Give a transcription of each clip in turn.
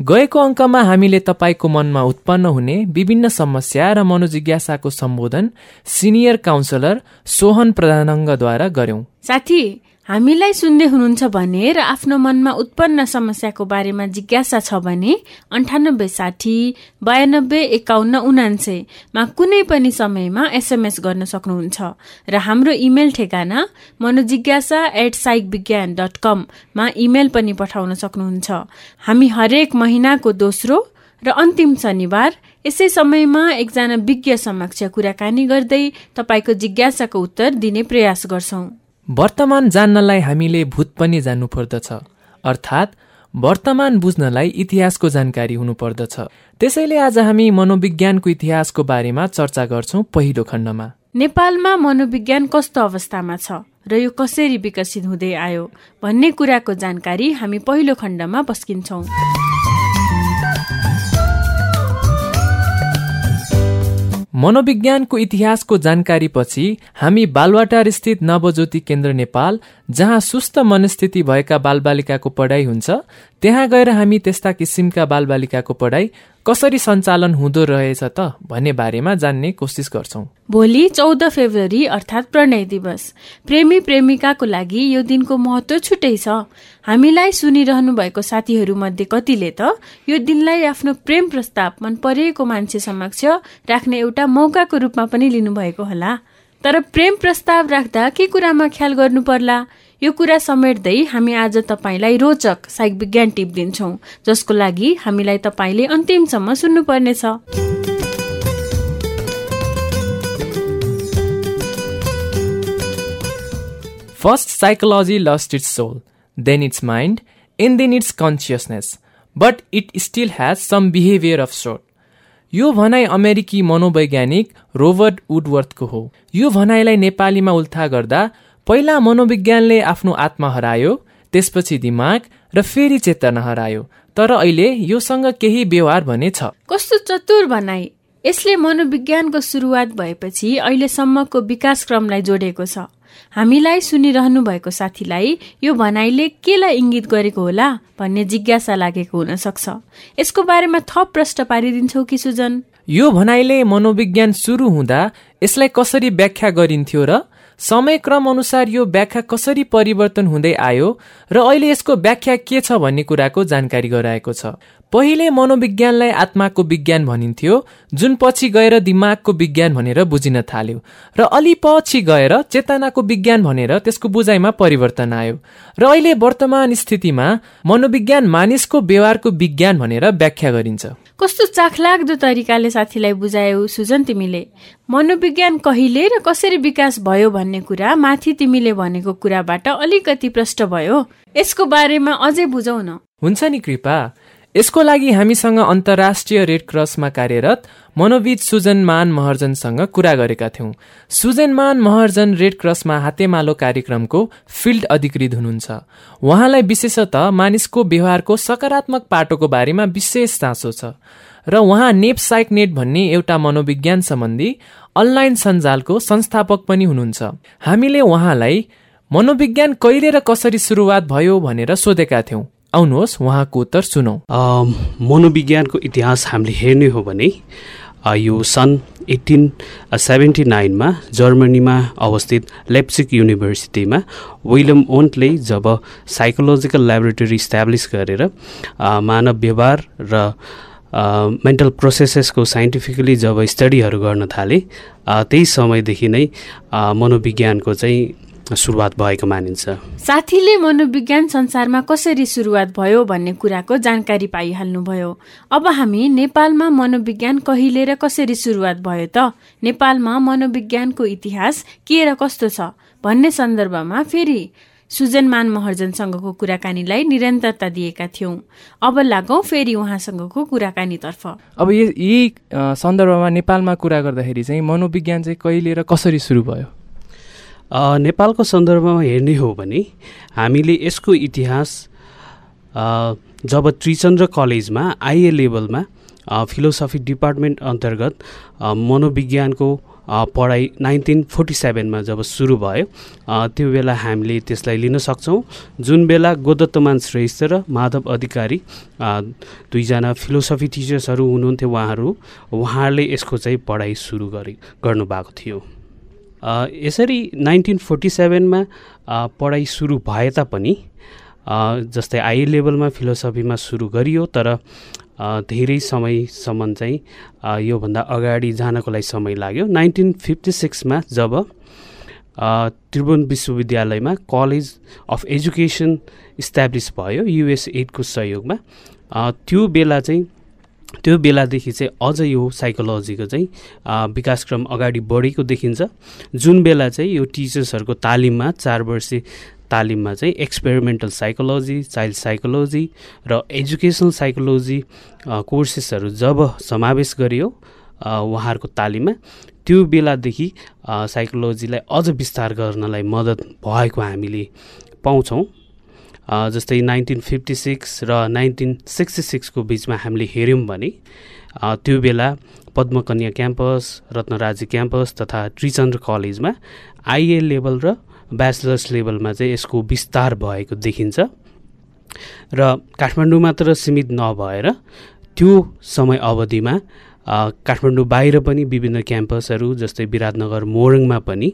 गएको अङ्कमा हामीले तपाईँको मनमा उत्पन्न हुने विभिन्न समस्या र मनोजिज्ञासाको सम्बोधन सिनियर काउन्सलर सोहन प्रधानङ्गद्वारा गर्यौं साथी हामीलाई सुन्दै हुनुहुन्छ भने र आफ्नो मनमा उत्पन्न समस्याको बारेमा जिज्ञासा छ भने अन्ठानब्बे साठी बयानब्बे एकाउन्न उनान्सेमा कुनै पनि समयमा एसएमएस गर्न सक्नुहुन्छ र हाम्रो इमेल ठेगाना Manojigyasa at psych Vigyan dot कममा इमेल पनि पठाउन सक्नुहुन्छ। हामी हरेक महिनाको दोस्रो र अन्तिम शनिबार यसै समयमा एकजना विज्ञ समक्ष कुराकानी गर्दै तपाईँको जिज्ञासाको उत्तर दिने प्रयास गर्छौं। वर्तमान जान्नलाई हामीले भूत पनि जान्नु पर्दछ अर्थात् वर्तमान बुझ्नलाई इतिहासको जानकारी हुनुपर्दछ। त्यसैले आज हामी मनोविज्ञानको इतिहासको बारेमा चर्चा गर्छौं पहिलो खण्डमा। नेपालमा मनोविज्ञान कस्तो अवस्थामा छ र यो कसरी विकसित हुँदै आयो भन्ने कुराको जानकारी हामी पहिलो खण्डमा पस्किन्छौँ मनोविज्ञानको इतिहासको जानकारीपछि हामी बालवाटार स्थित नवज्योति केन्द्र नेपाल जहाँ सुस्त मनस्थिति भएका बालबालिकाको पढाइ हुन्छ त्यहाँ गएर हामी त्यस्ता किसिमका बालबालिकाको पढाइ कसरी सञ्चालन हुँदो रहेछ त भन्ने बारेमा जान्ने कोसिस गर्छौ। भोलि चौध फेब्रुअरी अर्थात् प्रणय दिवस। प्रेमी प्रेमिकाको लागि यो दिनको महत्व छुट्टै छ। हामीलाई सुनिरहनु भएको साथीहरू मध्ये कतिले त यो दिनलाई आफ्नो प्रेम प्रस्ताव मन परेको मान्छे समक्ष राख्ने एउटा मौकाको रूपमा पनि लिनुभएको होला। तर प्रेम प्रस्ताव राख्दा के कुरामा ख्याल गर्नु पर्ला यो कुरा समेट्दै हामी आज तपाईँलाई रोचक साइक विज्ञान टिप दिन्छौँ जसको लागि हामीलाई तपाईँले अन्तिमसम्म सुन्नुपर्नेछ। First psychology lost its soul then its mind and then its consciousness but it still has some behaviour of sort यो भनाइ अमेरिकी मनोवैज्ञानिक रोबर्ट वुडवर्थको हो। यो भनाइलाई नेपालीमा उल्था गर्दा पहिला मनोविज्ञानले आफ्नो आत्मा हरायो त्यसपछि दिमाग र फेरि चेतना हरायो। तर अहिले योसँग केही व्यवहार भने छ। कस्तो चतुर भनाई। यसले मनोविज्ञानको सुरुवात भएपछि अहिलेसम्मको विकासक्रमलाई जोडेको छ। हामीलाई सुनिरहनु भएको साथीलाई यो भनाइले केलाई इङ्गित गरेको होला भन्ने जिज्ञासा लागेको हुन सक्छ यसको बारेमा थप प्रश्न पारिदिन्छौ कि सुजन? यो भनाइले मनोविज्ञान सुरु हुँदा यसलाई कसरी व्याख्या गरिन्थ्यो र समयक्रम अनुसार यो व्याख्या कसरी परिवर्तन हुँदै आयो र अहिले यसको व्याख्या के छ भन्ने कुराको जानकारी गराएको छ। पहिले मनोविज्ञानलाई आत्माको विज्ञान भनिन्थ्यो जुन पछि गएर दिमागको विज्ञान भनेर बुझिन थाल्यो र अलि पछि गएर चेतनाको विज्ञान भनेर त्यसको बुझाइमा परिवर्तन आयो। र अहिले वर्तमान स्थितिमा मनोविज्ञान मानिसको व्यवहारको विज्ञान भनेर व्याख्या गरिन्छ। कस्तो चाखलाग्दो तरिकाले साथीलाई बुझायौ सुजन तिमीले? मनोविज्ञान कहिले र कसरी विकास भयो भन्ने कुरा माथि तिमीले भनेको कुराबाट अलिकति प्रष्ट भयो। यसको बारेमा अझै बुझौ न। हुन्छ नि कृपा। यसको लागि हामीसँग अन्तर्राष्ट्रिय रेड क्रसमा कार्यरत मनोविद सुजन मान महर्जनसँग कुरा गरेका थियौँ। सुजन मान महर्जन रेड क्रसमा हातेमालो कार्यक्रमको फिल्ड अधिकृत हुनुहुन्छ। उहाँलाई विशेषतः मानिसको व्यवहारको सकारात्मक पाटोको बारेमा विशेष चासो छ। र उहाँ नेप साइक नेट भन्ने एउटा मनोविज्ञान सम्बन्धी अनलाइन सञ्जालको संस्थापक पनि हुनुहुन्छ। हामीले उहाँलाई मनोविज्ञान कहिले र कसरी सुरुवात भयो भनेर सोधेका थियौँ। आउनुहोस् उहाँको उत्तर सुनौ। मनोविज्ञानको इतिहास हामीले हेर्ने हो भने यो सन् एट्टिन सेभेन्टी नाइनमा जर्मनीमा अवस्थित लेप्सिक युनिभर्सिटीमा विलियम ओन्टले जब साइकोलोजिकल ल्याबोरेटरी इस्टाब्लिस गरेर मानव व्यवहार र मेन्टल प्रोसेसेसको साइन्टिफिकली जब स्टडीहरू गर्न थाले त्यही समयदेखि नै मनोविज्ञानको चाहिँ सुरुवात भएको मानिन्छ। साथीले मनोविज्ञान संसारमा कसरी सुरुवात भयो भन्ने कुराको जानकारी पाइहाल्नुभयो। अब हामी नेपालमा मनोविज्ञान कहिले र कसरी सुरुवात भयो त? नेपालमा मनोविज्ञानको इतिहास के र कस्तो छ? भन्ने सन्दर्भमा फेरि सुजन मान महर्जनसँगको कुराकानीलाई निरन्तरता दिएका थियौं। अब लागौं फेरि उहाँसँगको कुराकानीतर्फ। अब यही सन्दर्भमा नेपालमा कुरा गर्दाखेरि चाहिँ मनोविज्ञान चाहिँ कहिले र कसरी सुरु भयो? नेपालको सन्दर्भमा हेर्ने हो भने हामीले यसको इतिहास जब त्रिचन्द्र कलेजमा आइए लेभलमा फिलोसफी डिपार्टमेन्ट अन्तर्गत मनोविज्ञानको पढाइ नाइन्टिन फोर्टी सेभेनमा जब सुरु भयो त्यो बेला हामीले त्यसलाई लिन सक्छौँ। जुन बेला गोदत्तमान श्रेष्ठ र माधव अधिकारी दुईजना फिलोसफी टिचर्सहरू हुनुहुन्थ्यो उहाँहरू उहाँहरूले यसको चाहिँ पढाइ सुरु गरे गर्नुभएको थियो। यसरी नाइन्टिन फोर्टी सेभेनमा पढाइ सुरु भए तापनि जस्तै आइ लेभलमा फिलोसफीमा सुरु गरियो तर धेरै समयसम्म चाहिँ योभन्दा अगाडि जानको लागि समय लाग्यो। नाइन्टिन फिफ्टी सिक्समा जब त्रिभुवन विश्वविद्यालयमा कलेज अफ एजुकेसन इस्ट्याब्लिस भयो युएस एडको सहयोगमा त्यो बेला चाहिँ त्यो बेलादेखि चाहिँ अझ यो साइकोलोजीको चाहिँ विकासक्रम अगाडि बढेको देखिन्छ। जुन बेला चाहिँ यो टिचर्सहरूको तालिममा चार वर्षे तालिममा चाहिँ एक्सपेरिमेन्टल साइकोलोजी चाइल्ड साइकोलोजी र एजुकेसनल साइकोलोजी कोर्सेसहरू जब समावेश गरियो उहाँहरूको तालिममा त्यो बेलादेखि साइकोलोजीलाई अझ विस्तार गर्नलाई मद्दत भएको हामीले पाउँछौँ। जस्तै नाइन्टिन फिफ्टी सिक्स र नाइन्टिन सिक्सटी सिक्सको बिचमा हामीले हेऱ्यौँ भने त्यो बेला पद्मकन्या क्याम्पस रत्नराजी क्याम्पस तथा त्रिचन्द्र कलेजमा आइए लेभल र ब्याचलर्स लेभलमा चाहिँ यसको विस्तार भएको देखिन्छ। र काठमाडौँ मात्र सीमित नभएर त्यो समय अवधिमा काठमाडौँ बाहिर पनि विभिन्न क्याम्पसहरू जस्तै विराटनगर मोरङमा पनि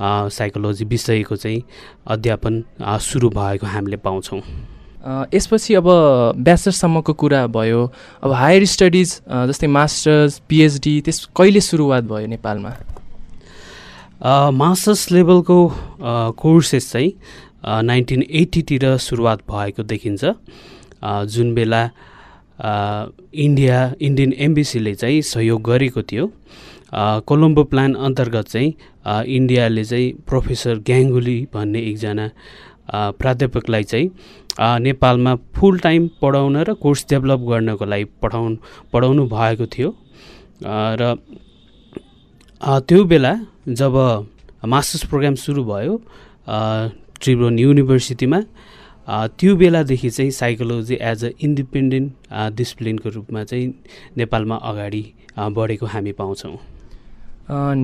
साइकोलोजी विषयको चाहिँ अध्यापन सुरु भएको हामीले पाउँछौँ। यसपछि अब ब्याचलर्ससम्मको कुरा भयो। अब हायर स्टडिज जस्तै मास्टर्स पिएचडी त्यस कहिले सुरुवात भयो नेपालमा? मास्टर्स लेभलको कोर्सेस चाहिँ नाइन्टिन एट्टीतिर सुरुवात भएको देखिन्छ। जुन बेला इन्डिया इन्डियन एम्बेसीले चाहिँ सहयोग गरेको थियो। कोलम्बो प्लान अन्तर्गत चाहिँ इन्डियाले चाहिँ प्रोफेसर ग्याङ्गुली भन्ने एकजना प्राध्यापकलाई चाहिँ नेपालमा फुल टाइम पढाउन र कोर्स डेभलप गर्नको लागि पठाउनु पढाउनु भएको थियो। र त्यो बेला जब मास्टर्स प्रोग्राम सुरु भयो त्रिभुवन युनिभर्सिटीमा त्यो बेलादेखि चाहिँ साइकोलोजी एज अ इन्डिपेन्डेन्ट डिसिप्लिनको रूपमा चाहिँ नेपालमा अगाडि बढेको हामी पाउँछौँ।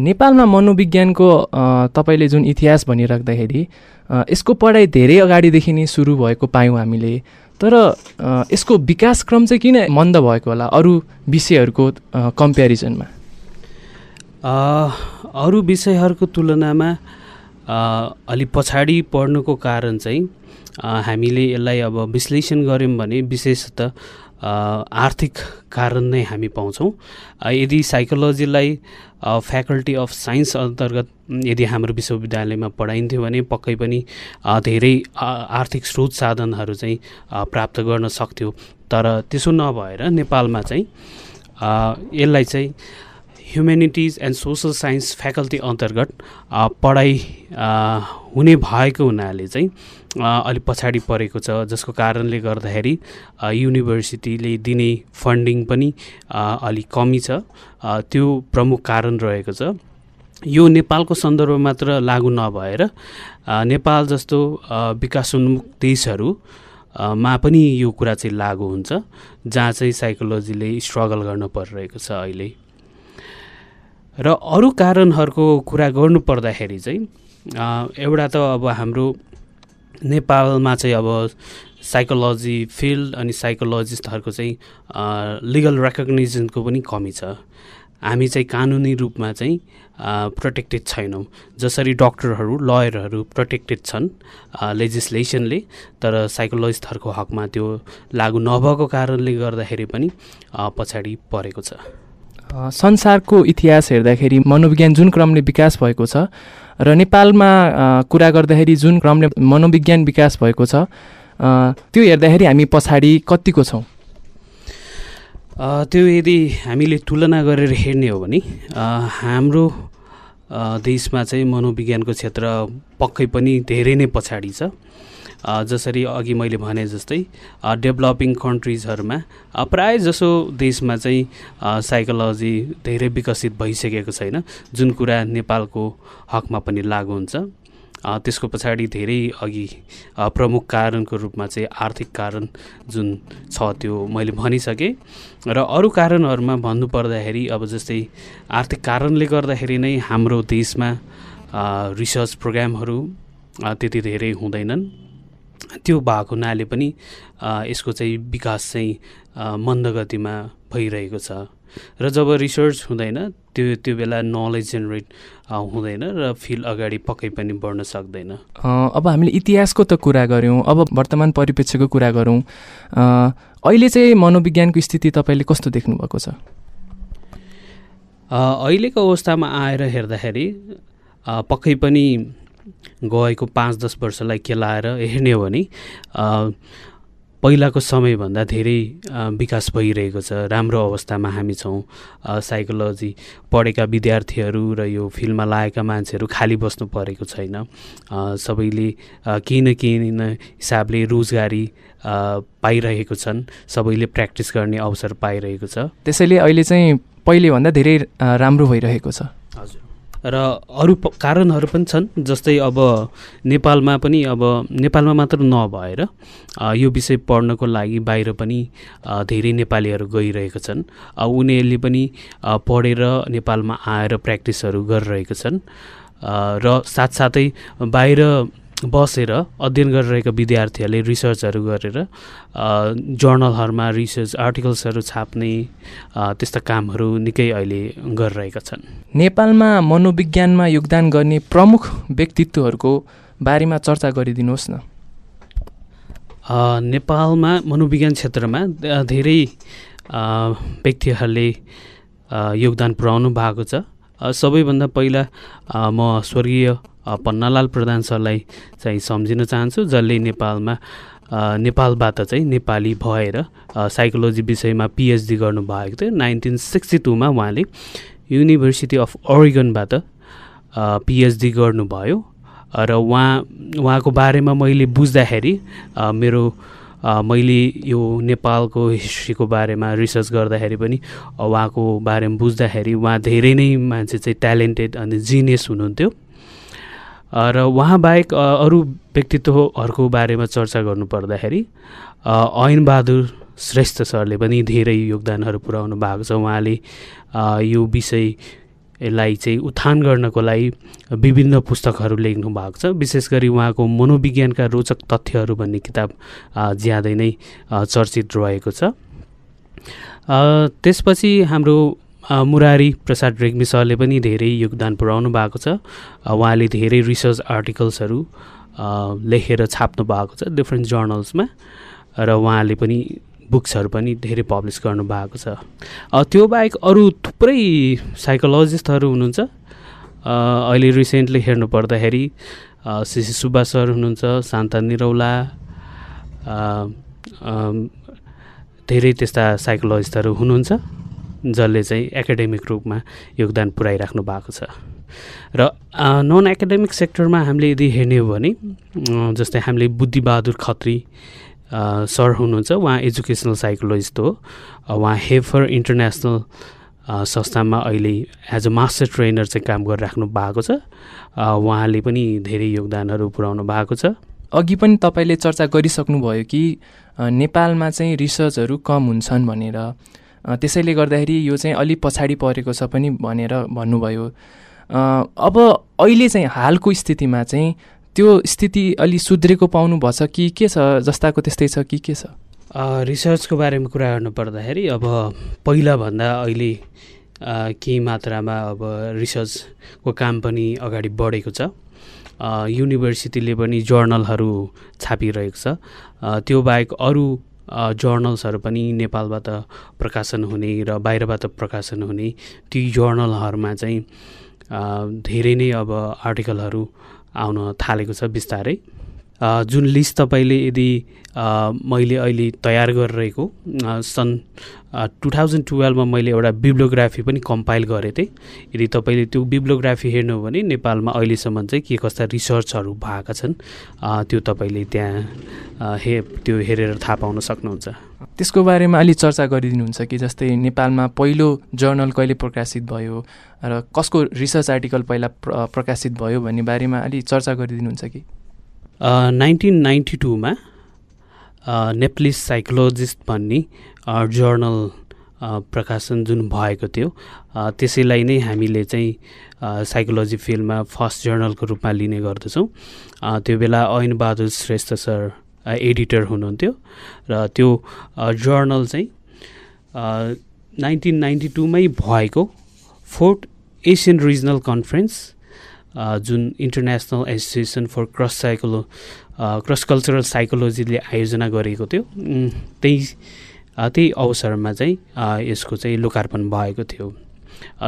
नेपालमा मनोविज्ञानको तपाईँले जुन इतिहास भनिराख्दाखेरि यसको पढाइ धेरै अगाडिदेखि नै सुरु भएको पायौँ हामीले। तर यसको विकासक्रम चाहिँ किन मन्द भएको होला अरू विषयहरूको कम्पेरिजनमा अरू विषयहरूको तुलनामा अलि पछाडि पढ्नुको कारण चाहिँ हामीले यसलाई अब विश्लेषण गऱ्यौँ भने विशेषतः आर्थिक कारण नै हामी पाउँछौँ। यदि साइकोलोजीलाई फ्याकल्टी अफ साइन्स अन्तर्गत यदि हाम्रो विश्वविद्यालयमा पढाइन्थ्यो भने पक्कै पनि धेरै आर्थिक स्रोत साधनहरू चाहिँ प्राप्त गर्न सक्थ्यो। तर त्यसो नभएर नेपालमा चाहिँ यसलाई चाहिँ humanities and social science faculty अन्तर्गत पढाइ हुने भएको हुनाले चाहिँ अलिक पछाडि परेको छ जसको कारणले गर्दाखेरि युनिभर्सिटीले दिने फन्डिङ पनि अलिक कमी छ। त्यो प्रमुख कारण रहेको छ। यो नेपालको सन्दर्भ मात्र लागु नभएर नेपाल जस्तो विकासोन्मुख देशहरू मा पनि यो कुरा चाहिँ लागु हुन्छ जहाँ चाहिँ साइकोलोजीले स्ट्रगल गर्नु परिरहेको छ अहिले। र अरू कारणहरूको कुरा गर्नु पर्दाखेरि चाहिँ एउटा त अब हाम्रो नेपालमा चाहिँ अब साइकोलोजी फिल्ड अनि साइकोलोजिस्टहरूको चाहिँ लिगल रेकग्निजनको पनि कमी छ। हामी चाहिँ कानुनी रूपमा चाहिँ प्रोटेक्टेड छैनौँ। जसरी डक्टरहरू लयरहरू प्रोटेक्टेड छन् लेजिस्लेसनले तर साइकोलोजिस्टहरूको हकमा त्यो लागु नभएको कारणले गर्दाखेरि पनि पछाडि परेको छ। संसारको इतिहास हेर्दाखेरि मनोविज्ञान जुन क्रमले विकास भएको छ र नेपालमा कुरा गर्दाखेरि जुन क्रमले मनोविज्ञान विकास भएको छ त्यो हेर्दाखेरि हामी पछाडि कतिको छौँ? त्यो यदि हामीले तुलना गरेर हेर्ने हो भने हाम्रो देशमा चाहिँ मनोविज्ञानको क्षेत्र पक्कै पनि धेरै नै पछाडि छ। जसरी अघि मैले भने जस्तै डेभलपिङ कन्ट्रिजहरूमा प्राय जसो देशमा चाहिँ साइकोलोजी धेरै विकसित भइसकेको छैन जुन कुरा नेपालको हकमा पनि लागु हुन्छ। त्यसको पछाडि धेरै अघि प्रमुख कारणको रूपमा चाहिँ आर्थिक कारण जुन छ त्यो मैले भनिसकेँ। र अरू कारणहरूमा भन्नुपर्दाखेरि अब जस्तै आर्थिक कारणले गर्दाखेरि नै हाम्रो देशमा रिसर्च प्रोग्रामहरू त्यति धेरै हुँदैनन्। त्यो भएको हुनाले पनि यसको चाहिँ विकास चाहिँ मन्दगतिमा भइरहेको छ। र जब रिसर्च हुँदैन त्यो त्यो बेला नलेज जेनेरेट हुँदैन र फिल्ड अगाडि पक्कै पनि बढ्न सक्दैन। अब हामीले इतिहासको त कुरा गऱ्यौँ अब वर्तमान परिप्रेक्ष्यको कुरा गरौँ अहिले चाहिँ मनोविज्ञानको स्थिति तपाईँले कस्तो देख्नुभएको छ? अहिलेको अवस्थामा आएर हेर्दाखेरि पक्कै पनि गएको पाँच दस वर्षलाई केलाएर हेर्ने हो भने पहिलाको समयभन्दा धेरै विकास भइरहेको छ। राम्रो अवस्थामा हामी छौँ। साइकोलोजी पढेका विद्यार्थीहरू र यो फिल्डमा लागेका मान्छेहरू खाली बस्नु परेको छैन। सबैले केही न केही न हिसाबले रोजगारी पाइरहेको छन्। सबैले प्र्याक्टिस गर्ने अवसर पाइरहेको छ। त्यसैले अहिले चाहिँ पहिलेभन्दा धेरै राम्रो भइरहेको छ। हजुर। र अरू कारणहरू पनि छन् जस्तै अब नेपालमा पनि अब नेपालमा मात्र नभएर यो विषय पढ्नको लागि बाहिर पनि धेरै नेपालीहरू गइरहेका छन्। उनीहरूले पनि पढेर नेपालमा आएर प्र्याक्टिसहरू गरिरहेका छन्। र साथसाथै बाहिर बसेर अध्ययन गरिरहेका विद्यार्थीहरूले रिसर्चहरू गरेर जर्नलहरूमा रिसर्च आर्टिकल्सहरू छाप्ने त्यस्ता कामहरू निकै अहिले गरिरहेका छन्। नेपालमा मनोविज्ञानमा योगदान गर्ने प्रमुख व्यक्तित्वहरूको बारेमा चर्चा गरिदिनुहोस् न। नेपालमा मनोविज्ञान क्षेत्रमा धेरै व्यक्तिहरूले योगदान पुर्याउनु भएको छ। सबैभन्दा पहिला म स्वर्गीय पन्नालाल प्रधान सरलाई चाहिँ सम्झिन चाहन्छु जसले नेपालमा नेपालबाट चाहिँ नेपाली भएर साइकोलोजी विषयमा पिएचडी गर्नुभएको थियो। नाइन्टिन सिक्सटी टूमा उहाँले युनिभर्सिटी अफ ओरिगनबाट पिएचडी गर्नुभयो। र उहाँ उहाँको बारेमा मैले बुझ्दाखेरि मेरो मैले यो नेपालको हिस्ट्रीको बारेमा रिसर्च गर्दाखेरि पनि उहाँको बारेमा बुझ्दाखेरि उहाँ धेरै नै मान्छे चाहिँ ट्यालेन्टेड अनि जिनियस हुनुहुन्थ्यो। र उहाँबाहेक अरू व्यक्तित्वहरूको बारेमा चर्चा गर्नुपर्दाखेरि ऐनबहादुर श्रेष्ठ सरले पनि धेरै योगदानहरू पुर्याउनु भएको छ। उहाँले यो विषयलाई चाहिँ उत्थान गर्नको लागि विभिन्न पुस्तकहरू लेख्नु भएको छ। विशेष गरी उहाँको मनोविज्ञानका रोचक तथ्यहरू भन्ने किताब ज्यादै नै चर्चित रहेको छ। त्यसपछि हाम्रो मुरारी प्रसाद रेग्मी सरले पनि धेरै योगदान पुर्याउनु भएको छ। उहाँले धेरै रिसर्च आर्टिकल्सहरू लेखेर छाप्नु भएको छ डिफ्रेन्ट जर्नल्समा। र उहाँले पनि बुक्सहरू पनि धेरै पब्लिस गर्नुभएको छ। त्यो बाहेक अरू थुप्रै साइकोलोजिस्टहरू हुनुहुन्छ। अहिले रिसेन्टली हेर्नु पर्दाखेरि सिसी सुब्बा सर हुनुहुन्छ शान्ता निरौला धेरै त्यस्ता साइकोलोजिस्टहरू हुनुहुन्छ जसले चाहिँ एकाडेमिक रूपमा योगदान पुऱ्याइराख्नु भएको छ। र नन एकाडेमिक सेक्टरमा हामीले यदि हेर्ने हो भने जस्तै हामीले बुद्धिबहादुर खत्री सर हुनुहुन्छ उहाँ एजुकेसनल साइकोलोजिस्ट हो। उहाँ हेफर इन्टरनेसनल संस्थामा अहिले एज अ मास्टर ट्रेनर चाहिँ काम गरिराख्नु भएको छ। उहाँले पनि धेरै योगदानहरू पुऱ्याउनु भएको छ। अघि पनि तपाईँले चर्चा गरिसक्नुभयो कि नेपालमा चाहिँ रिसर्चहरू कम हुन्छन् भनेर। त्यसैले गर्दाखेरि यो चाहिँ अलिक पछाडि परेको छ पनि भनेर भन्नुभयो। अब अहिले चाहिँ हालको स्थितिमा चाहिँ त्यो स्थिति अलि सुध्रेको पाउनुभएछ कि के छ? जस्ताको त्यस्तै छ कि के छ? रिसर्चको बारेमा कुरा गर्नु पर्दाखेरि अब पहिलाभन्दा अहिले केही मात्रामा अब रिसर्चको काम पनि अगाडि बढेको छ। युनिभर्सिटीले पनि जर्नलहरू छापिरहेको छ। त्यो बाहेक अरू जर्नल्सहरू पनि नेपालबाट प्रकाशन हुने र बाहिरबाट प्रकाशन हुने ती जर्नलहरूमा चाहिँ धेरै नै अब आर्टिकलहरू आउन थालेको छ बिस्तारै। जुन लिस्ट तपाईँले यदि मैले अहिले तयार गरिरहेको सन् टु थाउजन्ड टुवेल्भमा मैले एउटा बिब्लोग्राफी पनि कम्पाइल गरेको थिएँ। यदि तपाईँले त्यो बिब्लोग्राफी हेर्नु हो भने नेपालमा अहिलेसम्म चाहिँ के कस्ता रिसर्चहरू भएका छन् त्यो तपाईँले त्यहाँ हे त्यो हेरेर थाहा पाउन सक्नुहुन्छ। त्यसको बारेमा अलि चर्चा गरिदिनुहुन्छ कि जस्तै नेपालमा पहिलो जर्नल कहिले प्रकाशित भयो र कसको रिसर्च आर्टिकल पहिला प्र प्रकाशित भयो भन्ने बारेमा अलि चर्चा गरिदिनुहुन्छ कि? नाइन्टिन नाइन्टी टूमा नेप्लिस साइकोलोजिस्ट भन्ने जर्नल प्रकाशन जुन भएको थियो त्यसैलाई नै हामीले चाहिँ साइकोलोजी फिल्डमा फर्स्ट जर्नलको रूपमा लिने गर्दछौँ। त्यो बेला ऐन बहादुर श्रेष्ठ सर एडिटर हुनुहुन्थ्यो र त्यो जर्नल चाहिँ नाइन्टिन नाइन्टी टूमै भएको फोर्थ एसियन रिजनल कन्फरेन्स जुन इन्टरनेसनल एसोसिएसन फर क्रस साइकोलो क्रस कल्चरल साइकोलोजीले आयोजना गरेको थियो। त्यही त्यही अवसरमा चाहिँ यसको चाहिँ लोकार्पण भएको थियो।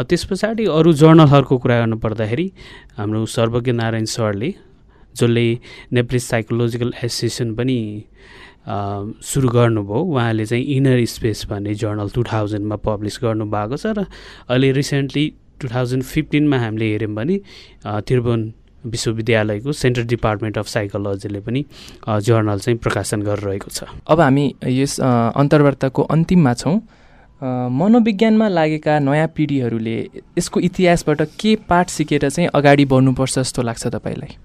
त्यस पछाडि अरू जर्नलहरूको कुरा गर्नु पर्दाखेरि हाम्रो सर्वज्ञ नारायण सरले जसले नेप्लिस साइकोलोजिकल एसोसिएसन पनि सुरु गर्नुभयो उहाँले चाहिँ इनर स्पेस भन्ने जर्नल टु थाउजन्डमा पब्लिस गर्नुभएको छ र अहिले रिसेन्टली टु थाउजन्ड फिफ्टिनमा हामीले हेऱ्यौँ भने त्रिभुवन विश्वविद्यालयको सेन्ट्रल डिपार्टमेन्ट अफ साइकोलोजीले पनि जर्नल चाहिँ प्रकाशन गरिरहेको छ। अब हामी यस अन्तर्वार्ताको अन्तिममा छौँ। मनोविज्ञानमा लागेका नयाँ पिँढीहरूले यसको इतिहासबाट के पाठ सिकेर चाहिँ अगाडि बढ्नुपर्छ जस्तो लाग्छ तपाईँलाई?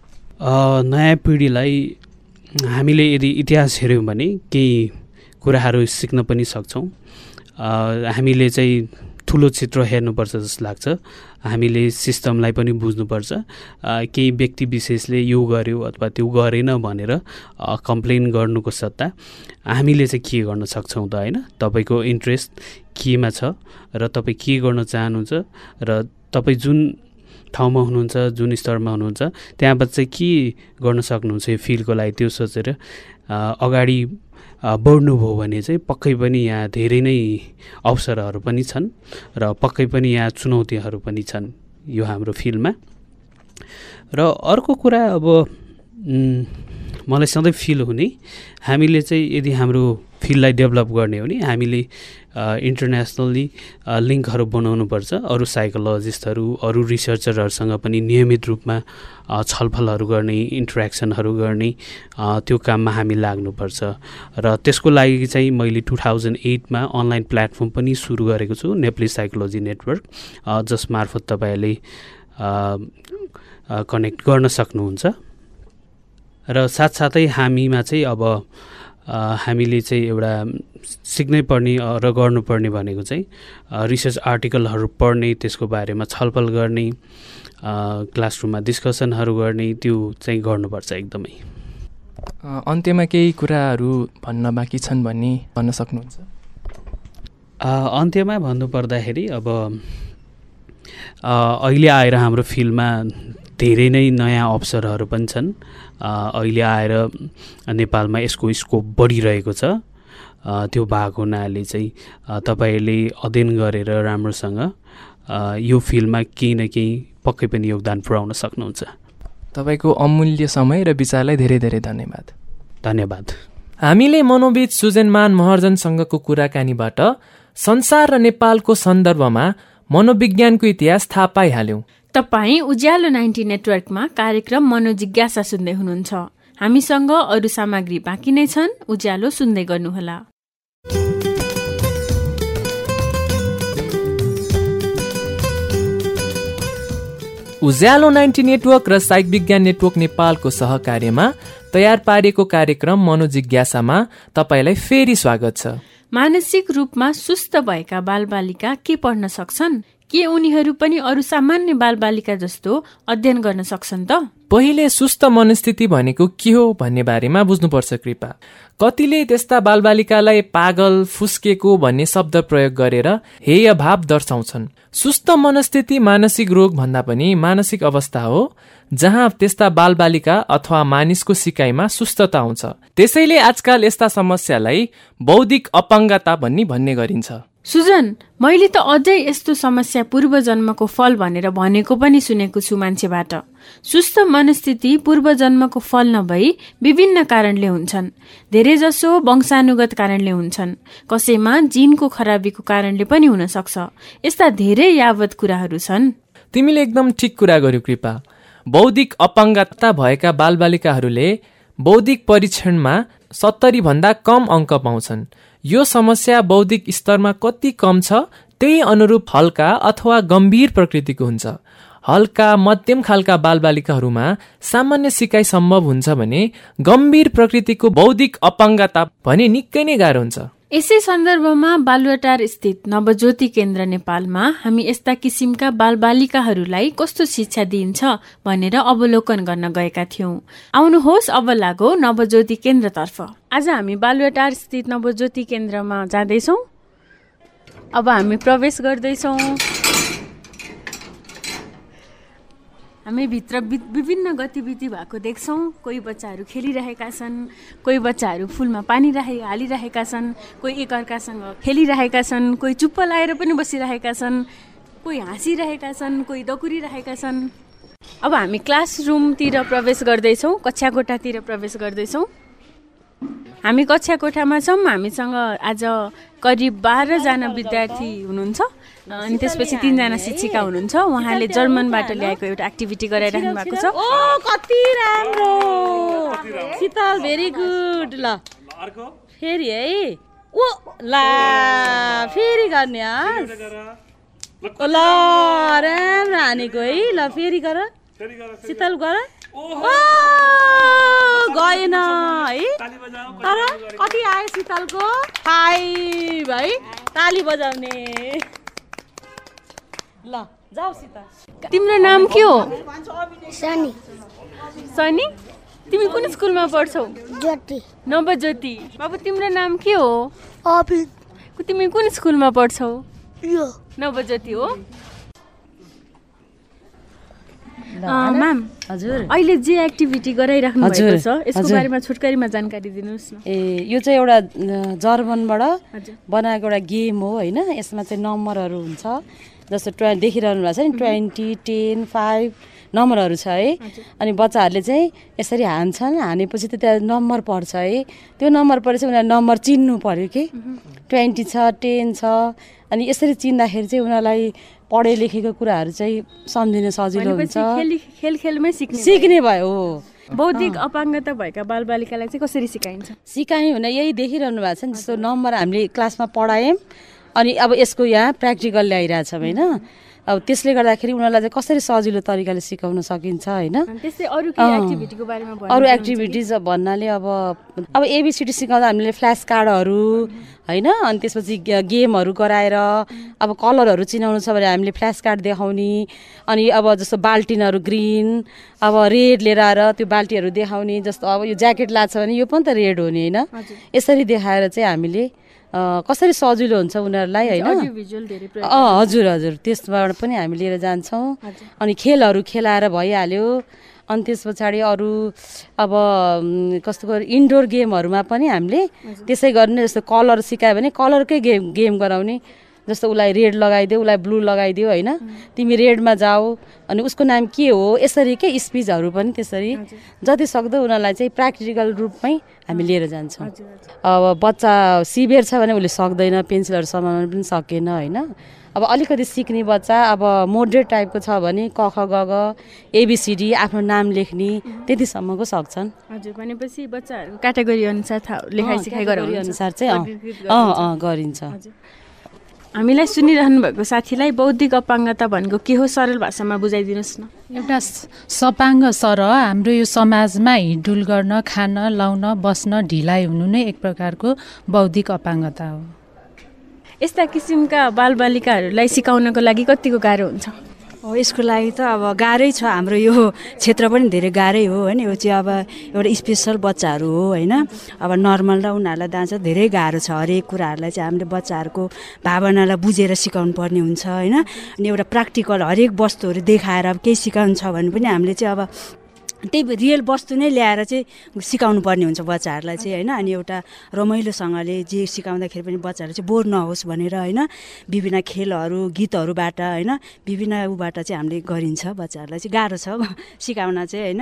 नयाँ पिँढीलाई हामीले यदि इतिहास हेऱ्यौँ भने केही कुराहरू सिक्न पनि सक्छौँ। हामीले चाहिँ ठुलो चित्र हेर्नुपर्छ जस्तो लाग्छ। हामीले सिस्टमलाई पनि बुझ्नुपर्छ। केही व्यक्ति विशेषले यो गर्यो अथवा त्यो गरेन भनेर कम्प्लेन गर्नुको सट्टा हामीले चाहिँ के गर्न सक्छौँ त होइन? तपाईँको इन्ट्रेस्ट केमा छ र तपाईँ के गर्न चाहनुहुन्छ र तपाईँ जुन ठाउँमा हुनुहुन्छ जुन स्तरमा हुनुहुन्छ त्यहाँबाट चाहिँ के गर्न सक्नुहुन्छ यो फिल्डको लागि त्यो सोचेर अगाडि बढ्नुभयो भने चाहिँ पक्कै पनि यहाँ धेरै नै अवसरहरू पनि छन् र पक्कै पनि यहाँ चुनौतीहरू पनि छन् यो हाम्रो फिल्डमा। र अर्को कुरा अब मलाई सधैँ फिल हुने हामीले चाहिँ यदि हाम्रो फिल्डलाई डेभलप गर्ने हो भने हामीले इन्टरनेसनल्ली लिङ्कहरू बनाउनुपर्छ अरू साइकोलोजिस्टहरू अरू रिसर्चरहरूसँग पनि नियमित रूपमा छलफलहरू गर्ने इन्ट्रेक्सनहरू गर्ने त्यो काममा हामी लाग्नुपर्छ। र त्यसको लागि चाहिँ मैले टु थाउजन्ड एटमा अनलाइन प्लेटफर्म पनि सुरु गरेको छु नेप्ली साइकोलोजी नेटवर्क जसमार्फत तपाईँहरूले कनेक्ट गर्न सक्नुहुन्छ। र साथसाथै हामीमा चाहिँ अब हामीले चाहिँ एउटा सिक्नै पर्ने र गर्नुपर्ने भनेको चाहिँ रिसर्च आर्टिकलहरू पढ्ने त्यसको बारेमा छलफल गर्ने क्लासरुममा डिस्कसनहरू गर्ने त्यो चाहिँ गर्नुपर्छ एकदमै। अन्त्यमा केही कुराहरू भन्न बाँकी छन् भन्ने भन्न सक्नुहुन्छ? अन्त्यमा भन्नुपर्दाखेरि अब अहिले आएर हाम्रो फिल्डमा धेरै नै नयाँ अवसरहरू पनि छन्। अहिले आएर नेपालमा यसको स्कोप बढिरहेको छ। त्यो भएको हुनाले चाहिँ तपाईँहरूले अध्ययन गरेर राम्रोसँग यो फिल्डमा केही न केही पक्कै पनि योगदान पुर्याउन सक्नुहुन्छ। तपाईँको अमूल्य समय र विचारलाई धेरै धेरै धन्यवाद। धन्यवाद। हामीले मनोविद सुजनमान महर्जनसँगको कुराकानीबाट संसार र नेपालको सन्दर्भमा मनोविज्ञानको इतिहास थाहा पाइहाल्यौँ। तपाईँ उज्यालो नाइन्टी नेटवर्कमा कार्यक्रम मनोजिज्ञासा सुन्दै हुनुहुन्छ। हामीसँग अरू सामग्री बाँकी नै छन्। उज्यालो सुन्दै गर्नुहोला। उज्यालो नाइन्टी नेटवर्क र साइक विज्ञान नेटवर्क नेपालको सहकार्यमा तयार पारिएको कार्यक्रम मनोजिज्ञासामा तपाईँलाई फेरि स्वागत छ। मानसिक रूपमा सुस्त भएका बालबालिका के पढ्न सक्छन्? के उनीहरू पनि अरू सामान्य बालबालिका जस्तो अध्ययन गर्न सक्छन् त? पहिले सुस्त मनस्थिति भनेको के हो भन्ने बारेमा बुझ्नुपर्छ कृपा। कतिले त्यस्ता बालबालिकालाई पागल फुस्केको भन्ने शब्द प्रयोग गरेर हेय भाव दर्शाउँछन्। सुस्त मनस्थिति मानसिक रोग भन्दा पनि मानसिक अवस्था हो जहाँ त्यस्ता बालबालिका अथवा मानिसको सिकाइमा सुस्तता हुन्छ। त्यसैले आजकाल यस्ता समस्यालाई बौद्धिक अपाङ्गता भन्ने भन्ने गरिन्छ। सुजन मैले त अझै यस्तो समस्या पूर्व जन्मको फल भनेर भनेको पनि सुनेको छु मान्छेबाट। सुस्थ मनस्थिति पूर्व जन्मको फल नभई विभिन्न कारणले हुन्छन्। धेरैजसो वंशानुगत कारणले हुन्छन्। कसैमा जिनको खराबीको कारणले पनि हुन सक्छ। यस्ता धेरै यावत कुराहरू छन्। तिमीले एकदम ठिक कुरा गर्यो कृपा। बौद्धिक अपाङ्गता भएका बालबालिकाहरूले बौद्धिक परीक्षणमा सत्तरी भन्दा कम अङ्क पाउँछन्। यो समस्या बौद्धिक स्तरमा कति कम छ त्यही अनुरूप हल्का अथवा गम्भीर प्रकृतिको हुन्छ। हल्का मध्यम खालका बालबालिकाहरूमा सामान्य सिकाइ सम्भव हुन्छ भने गम्भीर प्रकृतिको बौद्धिक अपाङ्गता भने निकै नै गाह्रो हुन्छ। यसै सन्दर्भमा बालुवाटार स्थित नवज्योति केन्द्र नेपालमा हामी यस्ता किसिमका बालबालिकाहरूलाई कस्तो शिक्षा दिइन्छ भनेर अवलोकन गर्न गएका थियौं। आउनुहोस् अब लागो नवज्योति केन्द्रतर्फ। आज हामी बालुवाटार स्थित नवज्योति केन्द्रमा जाँदैछौ। अब हामी प्रवेश गर्दैछौँ। हामी भित्र विभिन्न गतिविधि भएको देख्छौँ। कोही बच्चाहरू खेलिरहेका छन् कोही बच्चाहरू फुलमा पानी राखे हालिरहेका छन् कोही एकअर्कासँग खेलिरहेका छन् कोही चुप्प लाएर पनि बसिरहेका छन् कोही हाँसिरहेका छन् कोही दकुरिरहेका छन्। अब हामी क्लासरुमतिर प्रवेश गर्दैछौँ कक्षा कोठातिर प्रवेश गर्दैछौँ। हामी कक्षा कोठामा छौँ हामीसँग आज करिब बाह्रजना विद्यार्थी हुनुहुन्छ। अनि त्यसपछि तिनजना शिक्षिका हुनुहुन्छ। उहाँले जर्मनबाट ल्याएको एउटा एक्टिभिटी गराइराख्नु भएको छ। ओ कति राम्रो। शीतल भेरी गुड ल। फेरि है। ओ ला। फेरि गर्ने ल राम्रो। हानेको है। ल फेरि गर। शीतल गर गएन है। तर कति आयो शीतलको फाइभ है। ताली बजाउने। ल जाऊ शीतल तिम्रो नाम के हो? सनी। सनी? तिमी कुन स्कुलमा पढ्छौ? ज्योति। नवज्योति। बाबु तिम्रो नाम के हो? अभित तिमी कुन स्कुलमा पढ्छौ? यो। नवज्योति हो। म्याम हजुर। अहिले जे एक्टिभिटी गराइराख्नु हजुर, भएको छ यसको। बारेमा छोटकरीमा जानकारी दिनुहोस् न। ए यो चाहिँ एउटा जर्मनबाट। बनाएको एउटा गेम हो होइन? यसमा चाहिँ नम्बरहरू हुन्छ। जस्तो ट्वे देखिरहनु भएको छ नि ट्वेन्टी टेन फाइभ नम्बरहरू छ है। अनि बच्चाहरूले चाहिँ यसरी हान्छन् हानेपछि त त्यहाँ नम्बर पर्छ है। त्यो नम्बर परेपछि उनीहरूले नम्बर चिन्नु पऱ्यो कि। ट्वेन्टी छ टेन छ। अनि यसरी चिन्दाखेरि चाहिँ उनीहरूलाई पढे लेखेको कुराहरू चाहिँ सम्झिन सजिलो हुन्छ। खेल खेल खेलमै सिक्ने सिक्ने भयो। हो बौद्धिक अपाङ्गता भएका बालबालिकालाई चाहिँ कसरी सिकाइन्छ? सिकाइ हुन यही देखिरहनु भएको छ नि जस्तो नम्बर हामीले क्लासमा पढायौँ अनि अब यसको यहाँ प्र्याक्टिकल ल्याइरहेछौँ होइन। अब त्यसले गर्दाखेरि उनीहरूलाई चाहिँ कसरी सजिलो तरिकाले सिकाउन सकिन्छ होइन। अरू? एक्टिभिटिज भन्नाले अब अब एबिसिडी सिकाउँदा हामीले फ्ल्यास कार्डहरू होइन अनि त्यसपछि गेमहरू गराएर अब कलरहरू चिनाउनु छ भने हामीले फ्ल्यास कार्ड देखाउने अनि अब जस्तो बाल्टिनहरू ग्रिन अब रेड लिएर आएर त्यो बाल्टीहरू देखाउने जस्तो अब यो ज्याकेट लाग्छ भने यो पनि त रेड हो नि होइन। यसरी देखाएर चाहिँ हामीले कसरी सजिलो हुन्छ उनीहरूलाई होइन? हजुर हजुर। त्यसबाट पनि हामी लिएर जान्छौँ। अनि खेलहरू खेलाएर भइहाल्यो। अनि त्यस पछाडि अरू अब कस्तो इन्डोर गेमहरूमा पनि हामीले त्यसै गर्ने जस्तो कलर सिकायो भने कलरकै गेम गेम गराउने जस्तो उसलाई रेड लगाइदियो उसलाई ब्लू लगाइदियो होइन? तिमी रेडमा जाऊ। अनि उसको नाम के हो? यसरी के स्पिचहरू पनि त्यसरी जति सक्दो उनीहरूलाई चाहिँ प्र्याक्टिकल रूपमै हामी लिएर जान्छौँ। अब बच्चा सिभियर छ भने उसले सक्दैन पेन्सिलहरू समाउन पनि सकेन होइन? अब अलिकति सिक्ने बच्चा अब मोडरेट टाइपको छ भने क ख ग ग एबिसिडी आफ्नो नाम लेख्ने त्यतिसम्मको सक्छन्। हजुर भनेपछि बच्चाहरूको क्याटेगोरी अनुसार थाहा लेखाइ सिकाइ गराउनु अनुसार चाहिँ अँ। अँ गरिन्छ। हामीलाई सुनिरहनु भएको साथीलाई बौद्धिक अपाङ्गता भनेको के हो? सरल भाषामा बुझाइदिनुहोस् न। एउटा सपाङ्ग सरह हाम्रो यो समाजमा हिँडुल गर्न खान लाउन बस्न ढिलाइ हुनु नै एक प्रकारको बौद्धिक अपाङ्गता हो। यस्ता किसिमका बालबालिकाहरूलाई सिकाउनको लागि कतिको गाह्रो हुन्छ? यसको लागि त अब गाह्रै छ हाम्रो यो क्षेत्र पनि धेरै गाह्रै हो होइन। यो चाहिँ अब एउटा स्पेसल बच्चाहरू हो होइन। अब नर्मल र उनीहरूलाई दाँच धेरै गाह्रो छ। हरेक कुराहरूलाई चाहिँ हामीले बच्चाहरूको भावनालाई बुझेर सिकाउनु पर्ने हुन्छ होइन। अनि एउटा प्र्याक्टिकल हरेक वस्तुहरू देखाएर केही सिकाउनु छ भने पनि हामीले चाहिँ अब त्यही रियल वस्तु नै ल्याएर चाहिँ सिकाउनु पर्ने हुन्छ बच्चाहरूलाई चाहिँ होइन? अनि एउटा रमाइलोसँगले जे सिकाउँदाखेरि पनि बच्चाहरू चाहिँ बोर नहोस् भनेर होइन? विभिन्न खेलहरू गीतहरूबाट होइन? विभिन्न उबाट चाहिँ हामीले गरिन्छ बच्चाहरूलाई चाहिँ। गाह्रो छ सिकाउन चाहिँ होइन?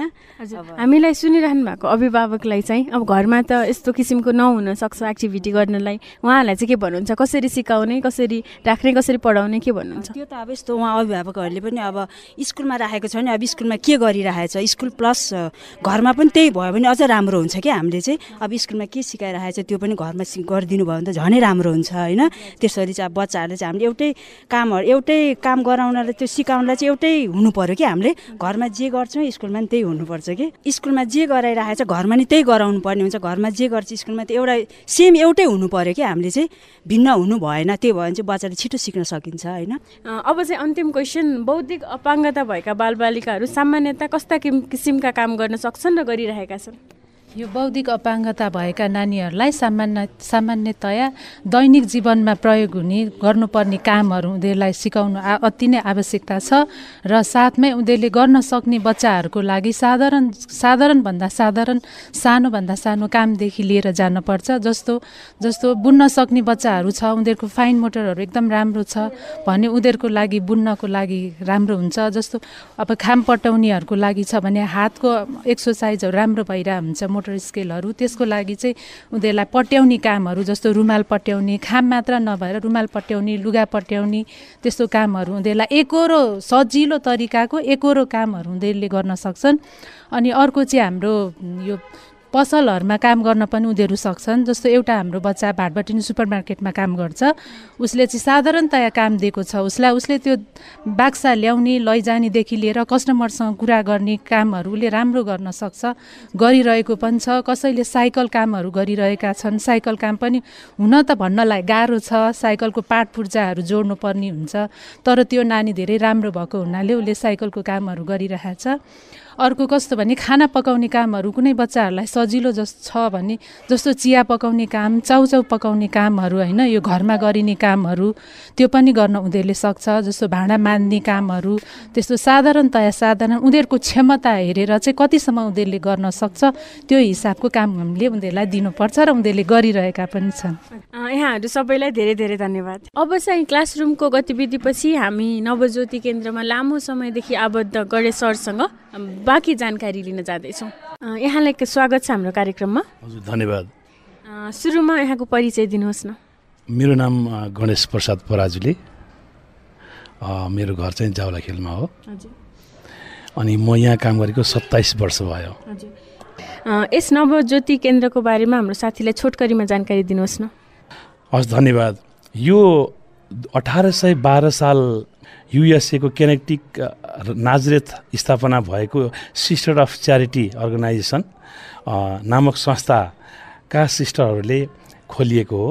हामीलाई सुनिरहनु भएको अभिभावकलाई चाहिँ अब घरमा त यस्तो किसिमको नहुन सक्छ एक्टिभिटी गर्नलाई। उहाँहरूलाई चाहिँ के भन्नुहुन्छ? कसरी सिकाउने कसरी राख्ने कसरी पढाउने के भन्नुहुन्छ? त्यो त अब यस्तो उहाँ अभिभावकहरूले पनि अब स्कुलमा राखेको छ भने अब स्कुलमा के गरिरहेछ? स्कुल प्लस अ, घरमा पनि त्यही भयो भने अझ राम्रो हुन्छ क्या हामीले चाहिँ। अब स्कुलमा के सिकाइरहेछ त्यो पनि घरमा गरिदिनु भयो भने त झनै राम्रो हुन्छ होइन? त्यसरी चाहिँ अब बच्चाहरूले चाहिँ हामीले एउटै कामहरू एउटै काम गराउनलाई त्यो सिकाउनलाई चाहिँ एउटै हुनु पऱ्यो कि हामीले। घरमा जे गर्छौँ स्कुलमा पनि त्यही हुनुपर्छ कि। स्कुलमा जे गराइरहेछ घरमा नि त्यही गराउनु पर्ने हुन्छ। घरमा जे गर्छ स्कुलमा त एउटा सेम एउटै हुनु पऱ्यो कि हामीले चाहिँ। भिन्न हुनु भएन त्यो भयो भने चाहिँ बच्चाले छिटो सिक्न सकिन्छ होइन? अब चाहिँ अन्तिम क्वेसन बौद्धिक अपाङ्गता भएका बालबालिकाहरू सामान्यतः कस्ता किम किसिमका काम गर्न सक्छन् र गरिरहेका छन्। यो बौद्धिक अपाङ्गता भएका नानीहरूलाई सामान्य सामान्यतया दैनिक जीवनमा प्रयोग हुने गर्नुपर्ने कामहरू उनीहरूलाई सिकाउनु आ अति नै आवश्यकता छ र साथमै उनीहरूले गर्न सक्ने बच्चाहरूको लागि साधारण साधारणभन्दा साधारण सानोभन्दा सानो कामदेखि लिएर जानुपर्छ। जस्तो जस्तो बुन्न सक्ने बच्चाहरू छ उनीहरूको फाइन मोटरहरू एकदम राम्रो छ भने उनीहरूको लागि बुन्नको लागि राम्रो हुन्छ। जस्तो अब खाम पटाउनेहरूको लागि छ भने हातको एक्सर्साइजहरू राम्रो भइरहेको हुन्छ मोटर स्केलहरू त्यसको लागि चाहिँ उनीहरूलाई पट्याउने कामहरू जस्तो रुमाल पट्याउने खाम मात्र नभएर रुमाल पट्याउने लुगा पट्याउने त्यस्तो कामहरू उनीहरूलाई एकरो सजिलो तरिकाको एकरो कामहरू उनीहरूले गर्न सक्छन्। अनि अर्को चाहिँ हाम्रो यो पसलहरूमा काम गर्न पनि उनीहरू सक्छन् जस्तो एउटा हाम्रो बच्चा भाटबटिनी सुपर मार्केटमा काम गर्छ उसले चाहिँ साधारणतया काम दिएको छ उसलाई उसले त्यो बाक्सा ल्याउने लैजानेदेखि लिएर कस्टमरसँग कुरा गर्ने कामहरू उसले राम्रो गर्न सक्छ गरिरहेको पनि छ कसैले साइकल कामहरू गरिरहेका छन् साइकल काम पनि हुन त भन्नलाई गाह्रो छ साइकलको पार्ट पुर्जाहरू जोड्नु पर्ने हुन्छ तर त्यो नानी धेरै राम्रो भएको हुनाले उसले साइकलको कामहरू गरिरहेछ। अर्को कस्तो भने खाना पकाउने कामहरू कुनै बच्चाहरूलाई सजिलो जस छ भने जस्तो चिया पकाउने काम चाउचाउ पकाउने कामहरू होइन यो घरमा गरिने कामहरू त्यो पनि गर्न उनीहरूले सक्छ जस्तो भाँडा मान्ने कामहरू त्यस्तो साधारणतया साधारण उनीहरूको क्षमता हेरेर चाहिँ कतिसम्म उनीहरूले गर्न सक्छ त्यो हिसाबको काम हामीले उनीहरूलाई दिनुपर्छ र उनीहरूले गरिरहेका पनि छन्। यहाँहरू सबैलाई धेरै धेरै धन्यवाद। अब चाहिँ क्लासरुमको गतिविधिपछि हामी नवज्योति केन्द्रमा लामो समयदेखि आबद्ध गणेश सरसँग बाँकी जानकारी लिन जाँदैछौँ। यहाँलाई स्वागत छ हाम्रो कार्यक्रममा? हजुर धन्यवाद। सुरुमा यहाँको परिचय दिनुहोस् न। मेरो नाम गणेश प्रसाद पराजुली। मेरो घर चाहिँ जावलाखेलमा हो। अनि म यहाँ काम गरेको सत्ताइस वर्ष भयो। यस नवज्योति केन्द्रको बारेमा हाम्रो साथीलाई छोटकरीमा जानकारी दिनुहोस् न। हस् धन्यवाद। यो अठार सय बाह्र साल युएसएको केनेक्टिक नाजरेथ स्थापना भएको सिस्टर अफ च्यारिटी अर्गनाइजेसन नामक संस्थाका सिस्टरहरूले खोलिएको हो।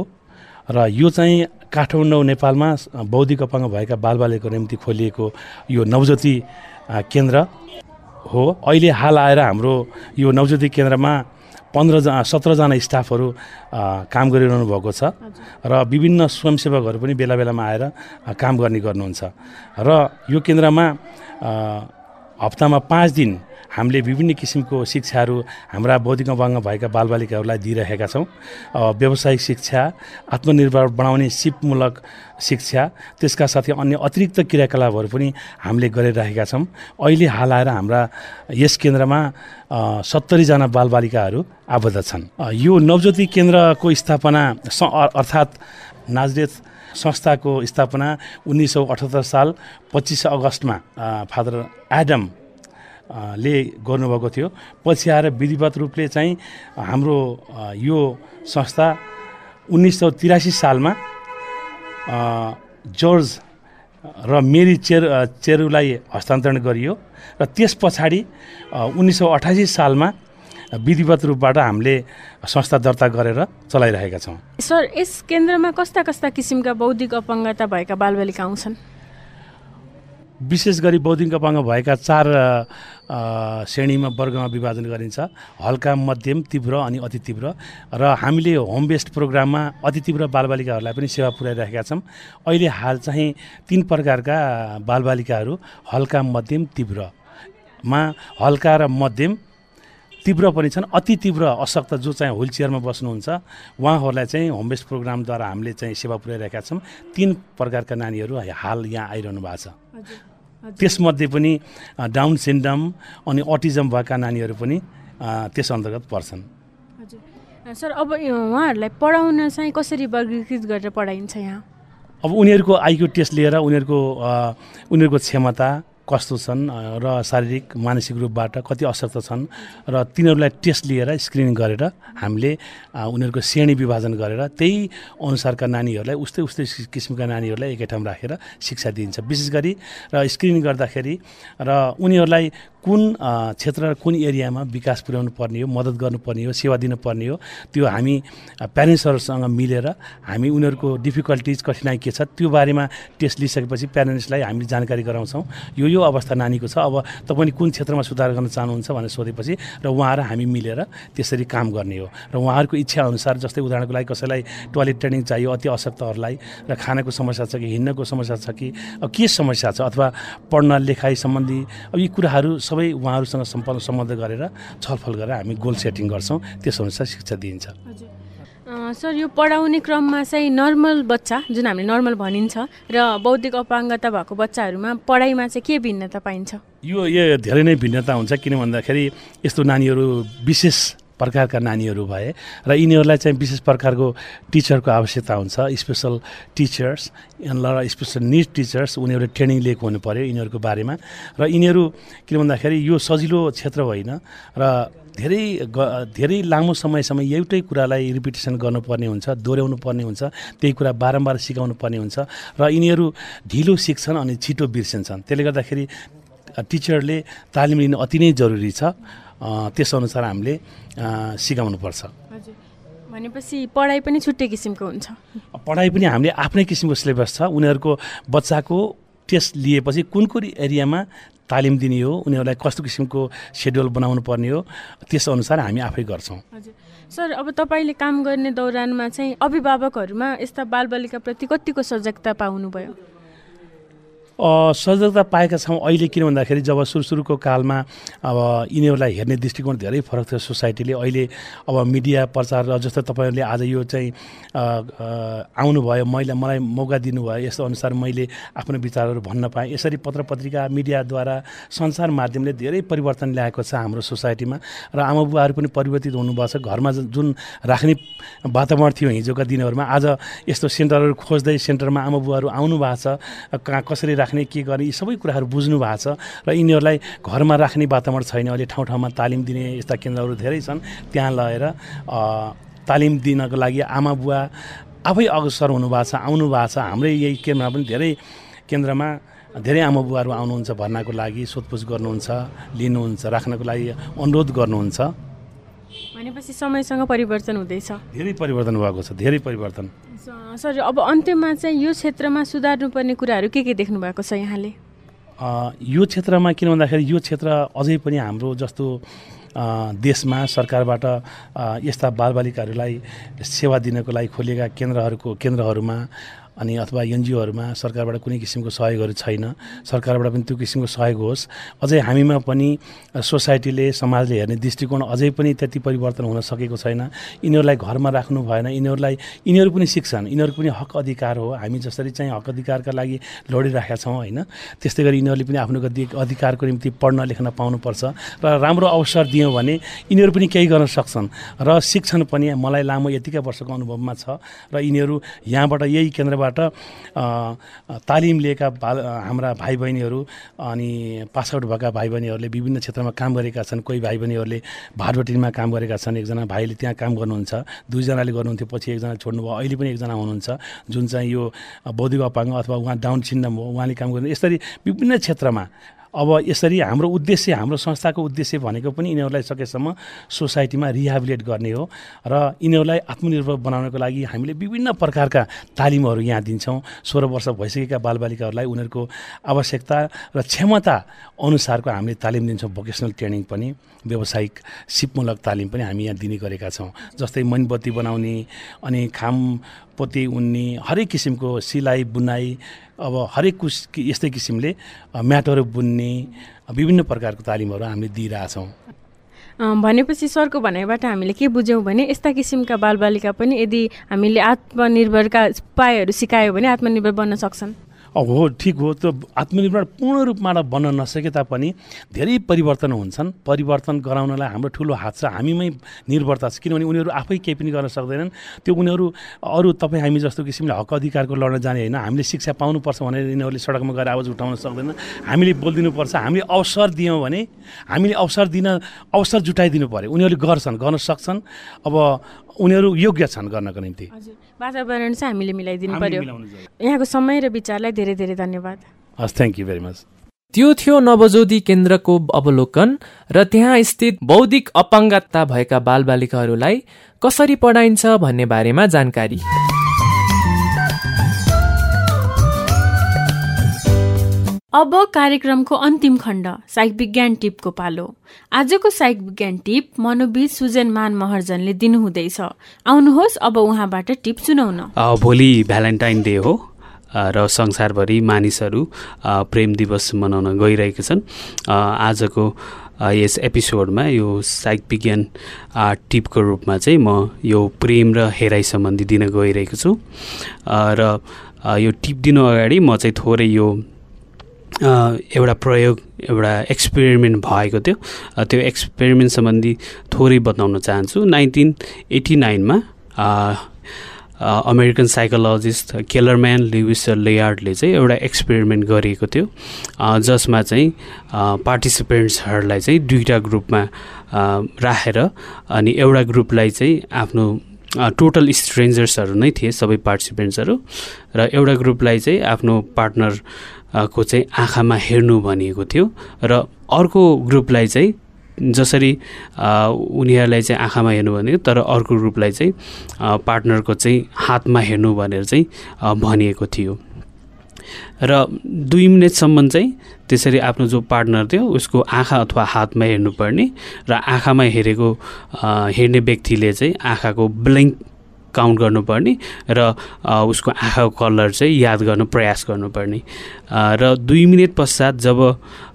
र यो चाहिँ काठमाडौँ नेपालमा बौद्धिक अपाङ्ग भएका बालबालिकाको निम्ति खोलिएको यो नवज्योति केन्द्र हो। अहिले हाल आएर हाम्रो यो नवज्योति केन्द्रमा पन्ध्रजना सत्रजना स्टाफहरू काम गरिरहनु भएको छ। र विभिन्न स्वयंसेवकहरू पनि बेला बेलामा आएर काम गर्ने गर्नुहुन्छ। र यो केन्द्रमा हप्तामा पाँच दिन हामीले विभिन्न किसिमको शिक्षाहरू हाम्रा बौद्धिक अपाङ्ग भएका बालबालिकाहरूलाई दिइरहेका छौँ। व्यावसायिक शिक्षा आत्मनिर्भर बनाउने सिपमूलक शिक्षा त्यसका साथै अन्य अतिरिक्त क्रियाकलापहरू पनि हामीले गरिरहेका छौँ। अहिले हाल आएर हाम्रा यस केन्द्रमा सत्तरीजना बालबालिकाहरू आबद्ध छन्। यो नवज्योति केन्द्रको स्थापना अर्थात् नाजरेथ संस्थाको स्थापना उन्नाइस सौ अठहत्तर साल पच्चिस अगस्तमा। फादर एडम ले गर्नुभएको थियो। पछि आएर विधिवत रूपले चाहिँ हाम्रो यो संस्था उन्नाइस सौ तिरासी सालमा जर्ज र मेरी चेर चेरुलाई हस्तान्तरण गरियो र त्यस पछाडि उन्नाइस सौ अठासी सालमा विधिवत रूपबाट हामीले संस्था दर्ता गरेर चलाइरहेका छौँ। सर यस केन्द्रमा कस्ता कस्ता किसिमका बौद्धिक अपाङ्गता भएका बालबालिका आउँछन्? विशेष गरी बौद्धिक अपाङ्ग भएका चार श्रेणीमा वर्गमा विभाजन गरिन्छ। हल्का मध्यम तीव्र अनि अति तीव्र। र हामीले होम बेस्ड प्रोग्राममा अति तीव्र बालबालिकाहरूलाई पनि सेवा पुर्याइरहेका छौँ। अहिले हाल चाहिँ तिन प्रकारका बालबालिकाहरू हल्का मध्यम तीव्र मा हल्का र मध्यम तीव्र पनि छन्। अति तीव्र अशक्त जो चाहिँ व्हिल चेयरमा बस्नुहुन्छ उहाँहरूलाई चाहिँ होम बेस्ड प्रोग्रामद्वारा हामीले चाहिँ सेवा पुर्याइरहेका छौँ। तिन प्रकारका नानीहरू हाल यहाँ आइरहनु भएको छ। त्यसमध्ये पनि डाउन सिन्ड्रम अनि अटिजम भएका नानीहरू पनि त्यस अन्तर्गत पर्छन्। सर अब उहाँहरूलाई पढाउन चाहिँ कसरी वर्गीकृत गरेर पढाइन्छ यहाँ? अब उनीहरूको आइक्यू टेस्ट लिएर उनीहरूको उनीहरूको क्षमता कस्तो छन् र शारीरिक मानसिक रूपबाट कति अशक्त छन् र तिनीहरूलाई टेस्ट लिएर स्क्रिनिङ गरेर हामीले उनीहरूको श्रेणी विभाजन गरेर त्यही अनुसारका नानीहरूलाई उस्तै उस्तै किस- किसिमका नानीहरूलाई एकै ठाउँ राखेर शिक्षा दिइन्छ। विशेष गरी र स्क्रिनिङ गर्दाखेरि र उनीहरूलाई कुन क्षेत्र र कुन एरियामा विकास पुर्याउनु पर्ने हो मद्दत गर्नुपर्ने हो सेवा दिनुपर्ने हो त्यो हामी प्यारेन्ट्सहरूसँग मिलेर हामी उनीहरूको डिफिकल्टिज कठिनाइ के छ त्यो बारेमा टेस्ट लिइसकेपछि प्यारेन्ट्सलाई हामीले जानकारी गराउँछौँ। यो यो अवस्था नानीको छ। अब तपाईँले कुन क्षेत्रमा सुधार गर्न चाहनुहुन्छ भनेर सोधेपछि र उहाँ र हामी मिलेर त्यसरी काम गर्ने हो। र उहाँहरूको इच्छा अनुसार जस्तै उदाहरणको लागि कसैलाई टोयलेट ट्रेनिङ चाहियो अति अशक्तहरूलाई र खानाको समस्या छ कि हिँड्नको समस्या छ कि के समस्या छ अथवा पढ्न लेखाइ सम्बन्धी अब यी कुराहरू सबै उहाँहरूसँग सम्पन्न सम्बन्ध गरेर छलफल गरेर हामी गोल सेटिङ गर्छौँ त्यसअनुसार शिक्षा दिइन्छ। सर यो पढाउने क्रममा चाहिँ नर्मल बच्चा जुन हामीले नर्मल भनिन्छ र बौद्धिक अपाङ्गता भएको बच्चाहरूमा पढाइमा चाहिँ के भिन्नता पाइन्छ? यो यो धेरै नै भिन्नता हुन्छ किन भन्दाखेरि यस्तो नानीहरू विशेष प्रकारका नानीहरू भए र यिनीहरूलाई चाहिँ विशेष प्रकारको टिचरको आवश्यकता हुन्छ। स्पेसल टिचर्स र स्पेसल निड टिचर्स उनीहरूले ट्रेनिङ लिएको हुनु पऱ्यो यिनीहरूको बारेमा। र यिनीहरू किन भन्दाखेरि यो सजिलो क्षेत्र होइन र धेरै ग धेरै लामो समयसम्म एउटै कुरालाई रिपिटेसन गर्नुपर्ने हुन्छ दोहोऱ्याउनु पर्ने हुन्छ त्यही कुरा बारम्बार सिकाउनु पर्ने हुन्छ र यिनीहरू ढिलो सिक्छन् अनि छिटो बिर्सिन्छन्। त्यसले गर्दाखेरि टिचरले तालिम लिनु अति नै जरुरी छ। त्यसअनुसार हामीले अ, सिकाउनुपर्छ। भनेपछि पढाइ पनि छुट्टै किसिमको हुन्छ। पढाइ पनि हामीले आफ्नै किसिमको सिलेबस छ। उनीहरूको बच्चाको टेस्ट लिएपछि कुन कुन एरियामा तालिम दिने हो उनीहरूलाई कस्तो किसिमको सेड्युल बनाउनु पर्ने हो त्यसअनुसार हामी आफै गर्छौँ। हजुर। सर अब तपाईँले काम गर्ने दौरानमा चाहिँ अभिभावकहरूमा यस्ता बालबालिकाप्रति कतिको सजगता पाउनुभयो? सजगता पाएका छौँ अहिले किन भन्दाखेरि जब सुरु सुरुको कालमा अब यिनीहरूलाई हेर्ने दृष्टिकोण धेरै फरक थियो सोसाइटीले। अहिले अब मिडिया प्रचार जस्तो तपाईँहरूले आज यो चाहिँ आउनुभयो मैले मलाई मौका दिनुभयो यस्तो अनुसार मैले आफ्नो विचारहरू भन्न पाएँ। यसरी पत्र पत्रिका मिडियाद्वारा सञ्चार माध्यमले धेरै परिवर्तन ल्याएको छ हाम्रो सोसाइटीमा र आमा बुवाहरू पनि परिवर्तित हुनुभएको छ। घरमा जुन राख्ने वातावरण थियो हिजोका दिनहरूमा आज यस्तो सेन्टरहरू खोज्दै सेन्टरमा आमा बुवाहरू आउनु भएको छ। कहाँ कसरी राख्ने के गर्ने यी सबै कुराहरू बुझ्नु भएको छ र यिनीहरूलाई घरमा राख्ने वातावरण छैन। अहिले ठाउँ ठाउँमा तालिम दिने यस्ता केन्द्रहरू धेरै छन्। त्यहाँ लगेर तालिम दिनको लागि आमा बुवा आफै अग्रसर हुनुभएको छ आउनु भएको छ। हाम्रै यही केन्द्रमा पनि धेरै केन्द्रमा धेरै आमा बुवाहरू आउनुहुन्छ भर्नाको लागि सोधपुछ गर्नुहुन्छ लिनुहुन्छ राख्नको लागि अनुरोध गर्नुहुन्छ। भनेपछि समयसँग परिवर्तन हुँदैछ। धेरै परिवर्तन भएको छ धेरै परिवर्तन। सर अब अन्त्यमा चाहिँ यो क्षेत्रमा सुधार्नुपर्ने कुराहरू के के देख्नु भएको छ यहाँले? यो क्षेत्रमा किन भन्दाखेरि यो क्षेत्र अझै पनि हाम्रो जस्तो देशमा सरकारबाट यस्ता बालबालिकाहरूलाई सेवा दिनको लागि खोलिएका केन्द्रहरूको केन्द्रहरूमा अनि अथवा एनजिओहरूमा सरकारबाट कुनै किसिमको सहयोगहरू छैन सरकारबाट पनि त्यो किसिमको सहयोग होस्। अझै हामीमा पनि सोसाइटीले समाजले हेर्ने दृष्टिकोण अझै पनि त्यति परिवर्तन हुन सकेको छैन। यिनीहरूलाई घरमा राख्नु भएन यिनीहरूलाई यिनीहरू पनि सिक्छन् यिनीहरूको पनि हक अधिकार हो। हामी जसरी चाहिँ हक अधिकारका लागि लडिरहेका छौँ होइन? त्यस्तै गरी यिनीहरूले पनि आफ्नो अधि- अधिकारको निम्ति पढ्न लेख्न पाउनुपर्छ र राम्रो अवसर दियौँ भने यिनीहरू पनि केही गर्न सक्छन् र सिक्छन् पनि मलाई लामो यतिका वर्षको अनुभवमा छ र यिनीहरू यहाँबाट यही केन्द्रबाट अ, तालिम लिएका बाल हाम्रा भाइ बहिनीहरू अनि पास आउट भएका भाइ बहिनीहरूले विभिन्न क्षेत्रमा काम गरेका छन्। कोही भाइ बहिनीहरूले भाटबटिनमा काम गरेका छन्। एकजना भाइले त्यहाँ काम गर्नुहुन्छ दुईजनाले गर्नुहुन्थ्यो पछि एकजना छोड्नुभयो अहिले पनि एकजना हुनुहुन्छ। जुन चाहिँ यो बौद्धिक अपाङ्ग अथवा उहाँ डाउन सिन्डम हो उहाँले काम गर्नु यसरी विभिन्न क्षेत्रमा अब यसरी हाम्रो उद्देश्य हाम्रो संस्थाको उद्देश्य भनेको पनि यिनीहरूलाई सकेसम्म सोसाइटीमा रिहाबिलेट गर्ने हो र यिनीहरूलाई आत्मनिर्भर बनाउनको लागि हामीले विभिन्न प्रकारका तालिमहरू यहाँ दिन्छौँ। सोह्र वर्ष भइसकेका बालबालिकाहरूलाई उनीहरूको आवश्यकता र क्षमता अनुसारको हामीले तालिम दिन्छौँ। भोकेसनल ट्रेनिङ पनि। व्यावसायिक सिपमूलक तालिम पनि हामी यहाँ दिने गरेका छौँ। जस्तै मोमबत्ती बनाउने अनि खाम पोती उन्ने हरेक किसिमको सिलाइ बुनाइ अब हरेक कुस यस्तै किसिमले म्याटहरू बुन्ने विभिन्न प्रकारको तालिमहरू हामीले दिइरहेछौँ भनेपछि सरको भनाइबाट हामीले के बुझ्यौँ भने यस्ता किसिमका बालबालिका पनि यदि हामीले आत्मनिर्भरका उपायहरू सिकायो भने आत्मनिर्भर बन्न सक्छन्। हो ठिक हो त्यो आत्मनिर्भर पूर्ण रूपमा बन्न नसके तापनि धेरै परिवर्तन हुन्छन्। परिवर्तन गराउनलाई हाम्रो ठुलो हात छ। हामीमै निर्भरता छ। किनभने उनीहरू आफै केही पनि गर्न सक्दैनन्। त्यो उनीहरू अरू तपाईँ हामी जस्तो किसिमले हक अधिकारको लड्न जाने होइन। हामीले शिक्षा पाउनुपर्छ भनेर यिनीहरूले सडकमा गएर आवाज उठाउन सक्दैन। हामीले बोलिदिनुपर्छ। हामीले अवसर दियौँ भने हामीले अवसर दिन अवसर जुटाइदिनु पऱ्यो उनीहरूले गर्छन् गर्न सक्छन्। अब उनीहरू योग्य छन् गर्नको निम्ति। हजुर। वातावरण चाहिँ हामीले मिलाइदिनु हामीले पर्यो। यहाँको समय र विचारलाई धेरै धेरै धन्यवाद। हस् थ्याङ्क यू भेरी मच त्यो थियो नवज्योति केन्द्रको अवलोकन र त्यहाँ स्थित बौद्धिक अपाङ्गता भएका बालबालिकाहरूलाई कसरी पढाइन्छ भन्ने बारेमा जानकारी। अब कार्यक्रमको अन्तिम खण्ड साइक विज्ञान टिपको पालो। आजको साइक विज्ञान टिप मनोविद सुजन मान महर्जनले दिनुहुँदैछ। आउनुहोस् अब उहाँबाट टिप सुनाउन। भोलि भ्यालेन्टाइन डे हो र संसारभरि मानिसहरू प्रेम दिवस मनाउन गइरहेका छन्। आजको यस एपिसोडमा यो साइक विज्ञान टिपको रूपमा चाहिँ म यो प्रेम र हेराइ सम्बन्धी दिन गइरहेको छु। र यो टिप दिनु अगाडि म चाहिँ थोरै यो एउटा प्रयोग एउटा एक्सपेरिमेन्ट भएको थियो। त्यो एक्सपेरिमेन्ट सम्बन्धी थोरै बताउन चाहन्छु। नाइन्टिन एट्टी नाइनमा अमेरिकन साइकोलोजिस्ट केलरम्यान लुइस लेयार्डले चाहिँ एउटा एक्सपेरिमेन्ट गरिएको थियो। जसमा चाहिँ पार्टिसिपेन्ट्सहरूलाई चाहिँ दुईवटा ग्रुपमा राखेर अनि एउटा ग्रुपलाई चाहिँ आफ्नो टोटल स्ट्रेन्जर्सहरू नै थिए सबै पार्टिसिपेन्ट्सहरू र एउटा ग्रुपलाई चाहिँ आफ्नो पार्टनर को चाहिँ आँखामा हेर्नु भनिएको थियो र अर्को ग्रुपलाई चाहिँ जसरी उनीहरूलाई चाहिँ आँखामा हेर्नु भनेको तर अर्को ग्रुपलाई चाहिँ पार्टनरको चाहिँ हातमा हेर्नु भनेर चाहिँ भनिएको थियो। र दुई मिनटसम्म चाहिँ त्यसरी आफ्नो जो पार्टनर थियो उसको आँखा अथवा हातमा हेर्नुपर्ने र आँखामा हेरेको हेर्ने व्यक्तिले चाहिँ आँखाको ब्लिङ्क काउन्ट गर्नुपर्ने र उसको आँखाको कलर चाहिँ याद गर्नु प्रयास गर्नुपर्ने। र दुई मिनट पश्चात जब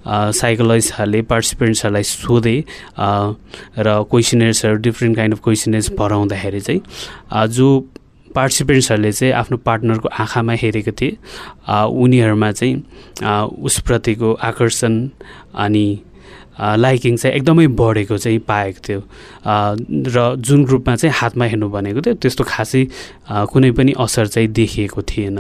साइकोलोजिस्टहरूले पार्टिसिपेन्ट्सहरूलाई सोधे र क्वेसनर्सहरू डिफ्रेन्ट काइन्ड अफ क्वेसनर्स भराउँदाखेरि चाहिँ जो पार्टिसिपेन्ट्सहरूले चाहिँ आफ्नो पार्टनरको आँखामा हेरेको थिए उनीहरूमा चाहिँ उसप्रतिको आकर्षण अनि लाइकिङ चाहिँ एकदमै बढेको चाहिँ पाएको थियो। र जुन ग्रुपमा चाहिँ हातमा हेर्नु भनेको थियो त्यस्तो खासै कुनै पनि असर चाहिँ देखिएको थिएन।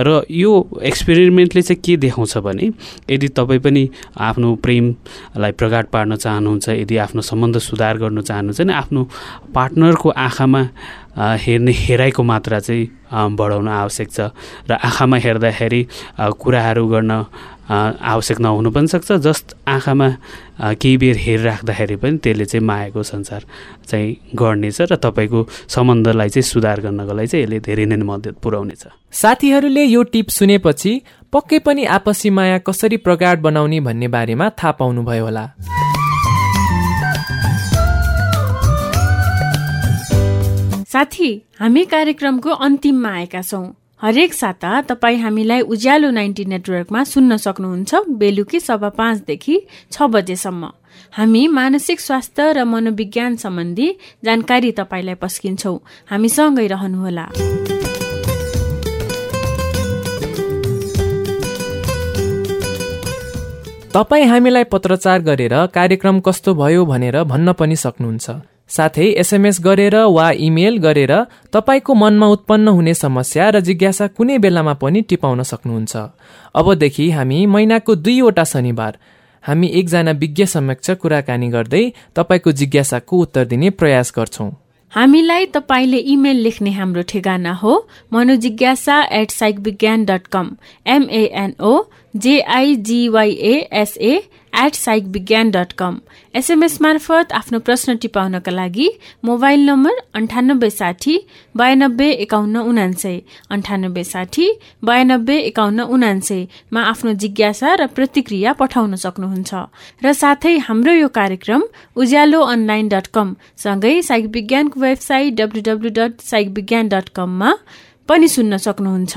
र यो एक्सपेरिमेन्टले चाहिँ के देखाउँछ भने यदि तपाईँ पनि आफ्नो प्रेमलाई प्रगाट पार्न चाहनुहुन्छ यदि आफ्नो सम्बन्ध सुधार गर्न चाहनुहुन्छ भने आफ्नो पार्टनरको आँखामा हेर्ने हेराइको मात्रा चाहिँ बढाउन आवश्यक छ। र आँखामा हेर्दाखेरि कुराहरू गर्न आवश्यक नहुनु पनि सक्छ। जस्ट आँखामा केही बेर हेरिराख्दाखेरि पनि त्यसले चाहिँ मायाको संसार चाहिँ गर्नेछ र तपाईँको सम्बन्धलाई चाहिँ सुधार गर्नको लागि चाहिँ यसले धेरै नै मद्दत पुर्याउनेछ। साथीहरूले यो टिप सुनेपछि पक्कै पनि आपसी माया कसरी प्रगाड बनाउने भन्ने बारेमा थाहा पाउनुभयो होला। साथी हामी कार्यक्रमको अन्तिममा आएका छौँ। हरेक साता तपाईँ हामीलाई उज्यालो नाइन्टी नेटवर्कमा सुन्न सक्नुहुन्छ बेलुकी सभा पाँचदेखि छ बजेसम्म। हामी मानसिक स्वास्थ्य र मनोविज्ञान सम्बन्धी जानकारी तपाईँलाई पस्किन्छौँ। हामीसँगै रहनुहोला। तपाईँ हामीलाई पत्रचार गरेर कार्यक्रम कस्तो भयो भनेर भन्न पनि सक्नुहुन्छ। साथै एसएमएस गरेर वा इमेल गरेर तपाईँको मनमा उत्पन्न हुने समस्या र जिज्ञासा कुनै बेलामा पनि टिपाउन सक्नुहुन्छ। अबदेखि हामी महिनाको दुईवटा शनिबार हामी एकजना विज्ञ समक्ष कुराकानी गर्दै तपाईँको जिज्ञासाको उत्तर दिने प्रयास गर्छौँ। हामीलाई तपाईँले इमेल लेख्ने हाम्रो ठेगाना हो Manojigyasa at psych Vigyan dot com M N O J I G Y S A at psych Vigyan dot com SMS मार्फत आफ्नो प्रश्न टिपाउनका लागि मोबाइल नम्बर अन्ठानब्बे साठी बयानब्बे एकाउन्न उनान्सय। अन्ठानब्बे साठी बयानब्बे एकाउन्न उनान्सयमा आफ्नो जिज्ञासा र प्रतिक्रिया पठाउन सक्नुहुन्छ। र साथै हाम्रो यो कार्यक्रम उज्यालो अनलाइन डट कम सँगै साइक विज्ञानको website W W dot psych Vigyan dot कममा पनि सुन्न सक्नुहुन्छ।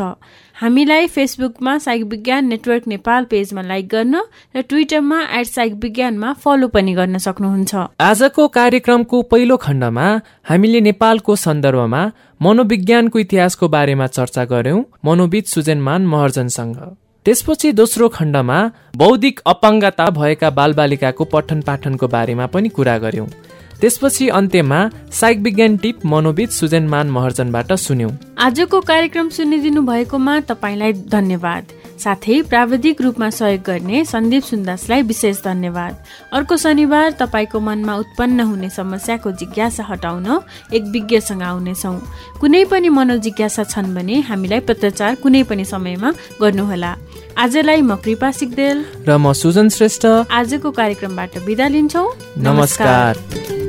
हामीलाई फेसबुकमा साइक विज्ञान नेटवर्क नेपाल पेजमा लाइक गर्न र ट्विटरमा एट साइक विज्ञानमा फलो पनि गर्न सक्नुहुन्छ। आजको कार्यक्रमको पहिलो खण्डमा हामीले नेपालको सन्दर्भमा मनोविज्ञानको इतिहासको बारेमा चर्चा गर्यौं मनोविद सुजेनमान महर्जनसँग। त्यसपछि दोस्रो खण्डमा बौद्धिक अपाङ्गता भएका बालबालिकाको पठन पाठनको बारेमा पनि कुरा गर्यौं त्यसपछि अन्त्यमा साइक विज्ञान टिप मनोविद सुजनमान महर्जनबाट सुन्यौं। आजको कार्यक्रम सुनिदिनु भएकोमा तपाईँलाई धन्यवाद। साथै प्राविधिक रूपमा सहयोग गर्ने सन्दीप सुन्दासलाई विशेष धन्यवाद। अर्को शनिबार तपाईँको मनमा उत्पन्न हुने समस्याको जिज्ञासा हटाउन एक विज्ञसँग आउनेछौ। कुनै पनि मनोजिज्ञासा छन् भने हामीलाई पत्रचार कुनै पनि समयमा गर्नुहोला। आजलाई म कृपा सिक्देल र म सुजन श्रेष्ठ। आजको कार्यक्रमबाट बिदा लिन्छौ। नमस्कार।